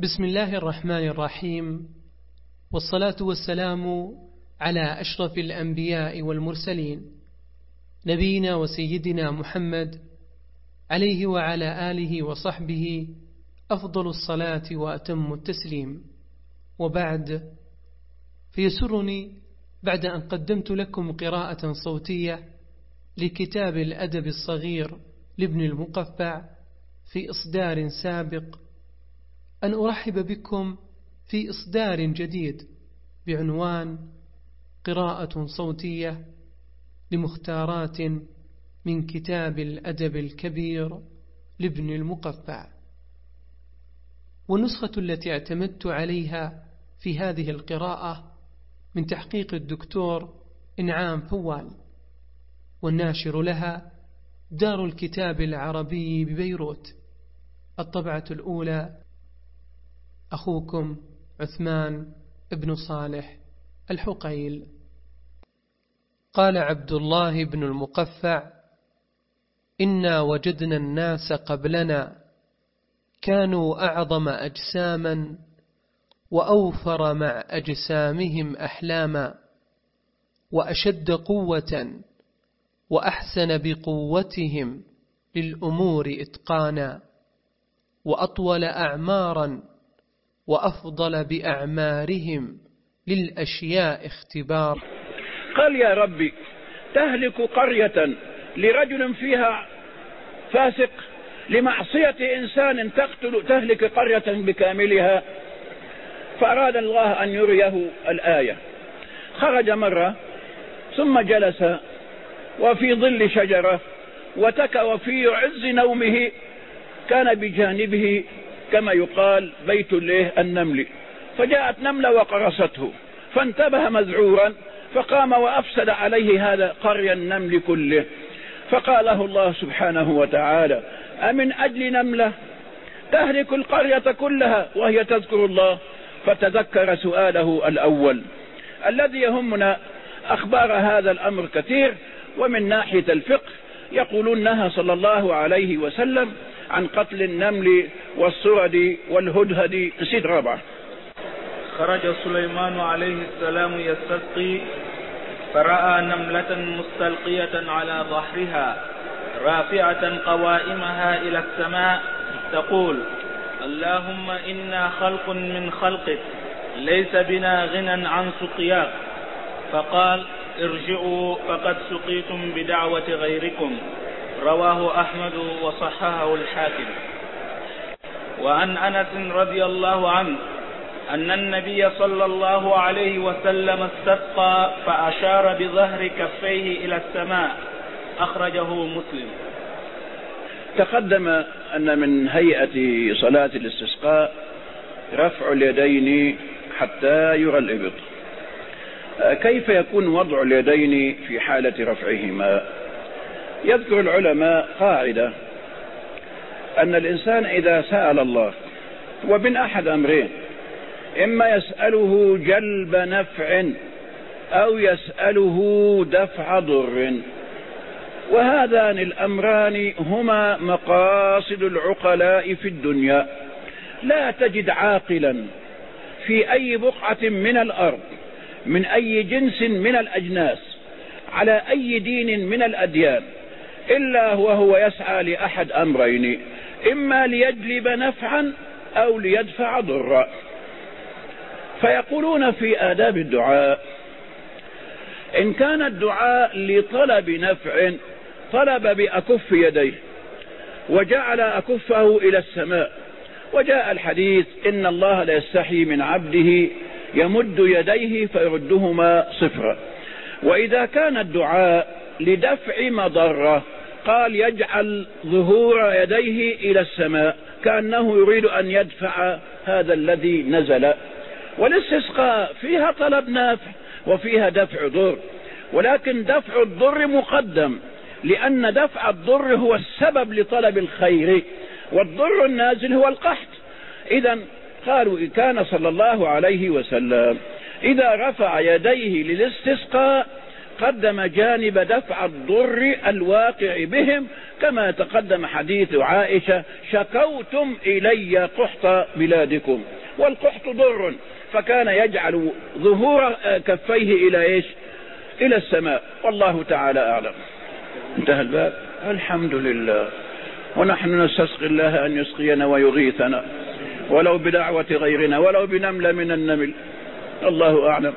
بسم الله الرحمن الرحيم والصلاة والسلام على أشرف الأنبياء والمرسلين نبينا وسيدنا محمد عليه وعلى آله وصحبه أفضل الصلاة وأتم التسليم. وبعد فيسرني بعد أن قدمت لكم قراءة صوتية لكتاب الأدب الصغير لابن المقفع في إصدار سابق أن أرحب بكم في إصدار جديد بعنوان قراءة صوتية لمختارات من كتاب الأدب الكبير لابن المقفع. والنسخة التي اعتمدت عليها في هذه القراءة من تحقيق الدكتور إنعام فوال والناشر لها دار الكتاب العربي ببيروت الطبعة الأولى أخوكم عثمان بن صالح الحقيل. قال عبد الله بن المقفع إنا وجدنا الناس قبلنا كانوا أعظم أجساما وأوفر مع أجسامهم أحلاما وأشد قوة وأحسن بقوتهم للأمور إتقانا وأطول أعمارا وأفضل بأعمارهم للأشياء اختبار. قال يا ربي تهلك قرية لرجل فيها فاسق لمعصية إنسان تقتل تهلك قرية بكاملها فأراد الله أن يريه الآية. خرج مرة ثم جلس وفي ظل شجرة وتكى وفي عز نومه كان بجانبه كما يقال بيت له النمل. فجاءت نملة وقرصته فانتبه مذعورا فقام وأفسد عليه هذا قري النمل كله. فقاله الله سبحانه وتعالى أمن أجل نملة؟ تهلك القرية كلها وهي تذكر الله. فتذكر سؤاله الأول الذي يهمنا أخبار هذا الأمر كثير ومن ناحية الفقه يقولون نهى صلى الله عليه وسلم عن قتل النمل والسرد والهدهد نسيت رابعة خرج سليمان عليه السلام يستسقي فرأى نملة مستلقية على ظهرها رافعة قوائمها إلى السماء تقول اللهم إنا خلق من خلقك ليس بنا غنى عن سقياك. فقال ارجعوا فقد سقيتم بدعوة غيركم. رواه أحمد وصححه الحاكم. وعن أنس رضي الله عنه أن النبي صلى الله عليه وسلم استسقى فأشار بظهر كفيه إلى السماء. أخرجه مسلم. تقدم أن من هيئة صلاة الاستسقاء رفع اليدين حتى يرى الإبط. كيف يكون وضع اليدين في حالة رفعهما؟ يذكر العلماء قاعدة أن الإنسان إذا سأل الله ومن أحد أمرين إما يسأله جلب نفع أو يسأله دفع ضر وهذان الأمران هما مقاصد العقلاء في الدنيا. لا تجد عاقلا في أي بقعة من الأرض من أي جنس من الأجناس على أي دين من الأديان. إلا وهو يسعى لأحد أمرين إما ليجلب نفعا أو ليدفع ضرا. فيقولون في آداب الدعاء إن كان الدعاء لطلب نفع طلب بأكف يديه وجعل أكفه إلى السماء. وجاء الحديث إن الله لا يستحي من عبده يمد يديه فيردهما صفرا. وإذا كان الدعاء لدفع مضرة قال يجعل ظهور يديه إلى السماء كأنه يريد أن يدفع هذا الذي نزل. والاستسقاء فيها طلب نافع وفيها دفع ضر ولكن دفع الضر مقدم لأن دفع الضر هو السبب لطلب الخير والضر النازل هو القحط. إذا قالوا كان صلى الله عليه وسلم إذا رفع يديه للاستسقاء قدم جانب دفع الضر الواقع بهم كما تقدم حديث عائشة شكوتم إلي قحط بلادكم والقحط ضر فكان يجعل ظهور كفيه إلى إيش؟ إلى السماء. والله تعالى أعلم. انتهى الباب. الحمد لله. ونحن نستسقي الله أن يسقينا ويغيثنا ولو بدعوة غيرنا ولو بنملة من النمل. الله أعلم.